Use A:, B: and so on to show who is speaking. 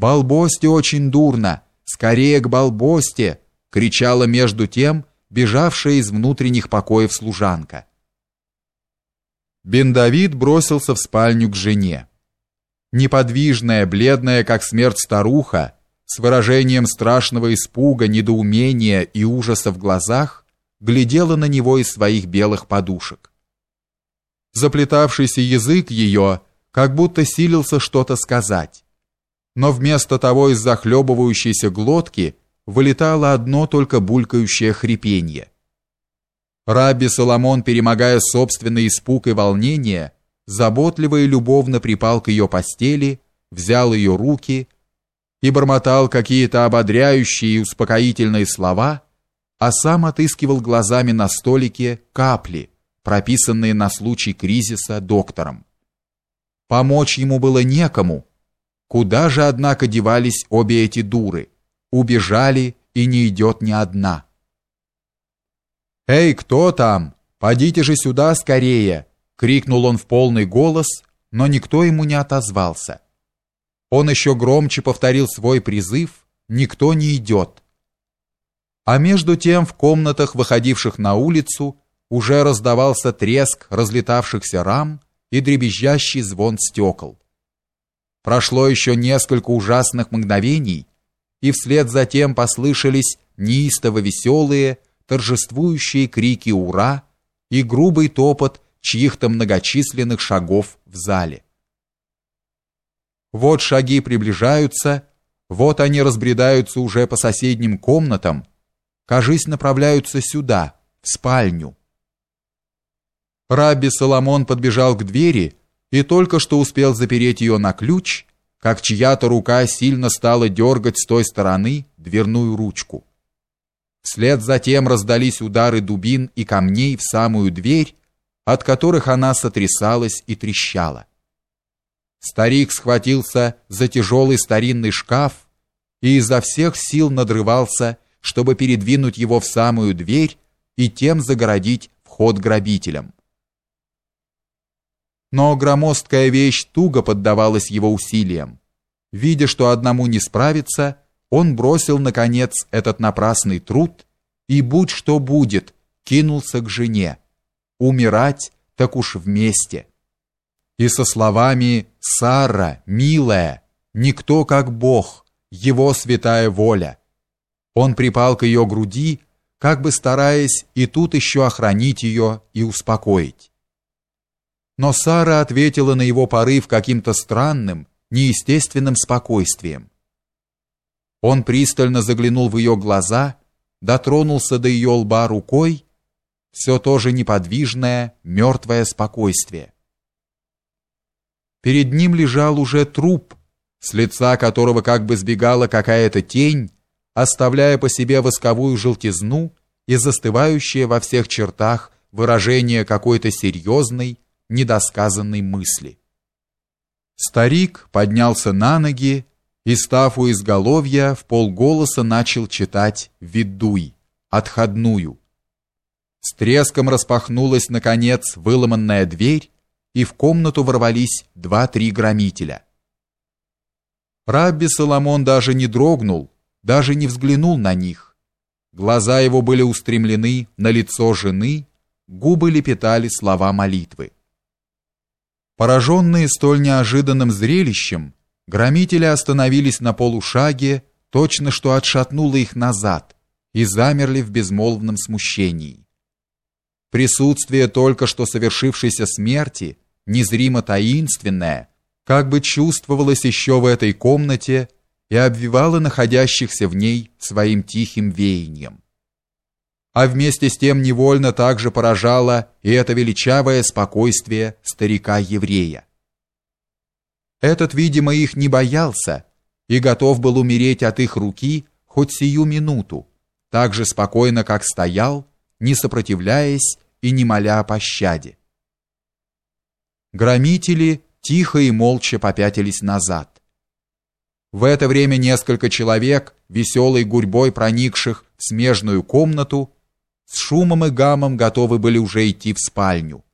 A: «Балбосте очень дурно! Скорее к Балбосте!» — кричала между тем бежавшая из внутренних покоев служанка. Бен Давид бросился в спальню к жене. Неподвижная, бледная, как смерть старуха, с выражением страшного испуга, недоумения и ужаса в глазах, глядела на него из своих белых подушек. Заплетавшийся язык ее как будто силился что-то сказать. Но вместо того из захлебывающейся глотки вылетало одно только булькающее хрипенье. Рабби Соломон, перемогая собственный испуг и волнение, заботливо и любовно припал к ее постели, взял ее руки и бормотал какие-то ободряющие и успокоительные слова, а сам отыскивал глазами на столике капли, прописанные на случай кризиса доктором. Помочь ему было некому. Куда же, однако, девались обе эти дуры? Убежали, и не идет ни одна. «Эй, кто там? Подите же сюда скорее!» — крикнул он в полный голос, но никто ему не отозвался. Он еще громче повторил свой призыв «Никто не идет». А между тем в комнатах, выходивших на улицу, уже раздавался треск разлетавшихся рам и дребезжащий звон стекол. Прошло еще несколько ужасных мгновений, и вслед за тем послышались неистово веселые, торжествующие крики «Ура!» и грубый топот чьих-то многочисленных шагов в зале. Вот шаги приближаются, вот они разбредаются уже по соседним комнатам, кажись, направляются сюда, в спальню. Рабби Соломон подбежал к двери и только что успел запереть ее на ключ, как чья-то рука сильно стала дергать с той стороны дверную ручку. Вслед за тем раздались удары дубин и камней в самую дверь, от которых она сотрясалась и трещала. Старик схватился за тяжелый старинный шкаф и изо всех сил надрывался, чтобы передвинуть его в самую дверь и тем загородить вход грабителям но громоздкая вещь туго поддавалась его усилиям. Видя, что одному не справиться, он бросил, наконец, этот напрасный труд и, будь что будет, кинулся к жене. Умирать так уж вместе. И со словами «Сара, милая, никто как Бог, его святая воля». Он припал к ее груди, как бы стараясь и тут еще охранить ее и успокоить но Сара ответила на его порыв каким-то странным, неестественным спокойствием. Он пристально заглянул в ее глаза, дотронулся до ее лба рукой, все то же неподвижное, мертвое спокойствие. Перед ним лежал уже труп, с лица которого как бы сбегала какая-то тень, оставляя по себе восковую желтизну и застывающее во всех чертах выражение какой-то серьезной, недосказанной мысли. Старик поднялся на ноги и, став у изголовья, в полголоса начал читать «Ведуй», «Отходную». С треском распахнулась, наконец, выломанная дверь, и в комнату ворвались два-три громителя. Рабби Соломон даже не дрогнул, даже не взглянул на них. Глаза его были устремлены на лицо жены, губы лепетали слова молитвы. Пораженные столь неожиданным зрелищем, громители остановились на полушаге, точно что отшатнуло их назад, и замерли в безмолвном смущении. Присутствие только что совершившейся смерти, незримо таинственное, как бы чувствовалось еще в этой комнате и обвивало находящихся в ней своим тихим веянием а вместе с тем невольно также поражало и это величавое спокойствие старика-еврея. Этот, видимо, их не боялся и готов был умереть от их руки хоть сию минуту, так же спокойно, как стоял, не сопротивляясь и не моля о пощаде. Громители тихо и молча попятились назад. В это время несколько человек, веселой гурьбой проникших в смежную комнату, с шумом и гамом готовы были уже идти в спальню.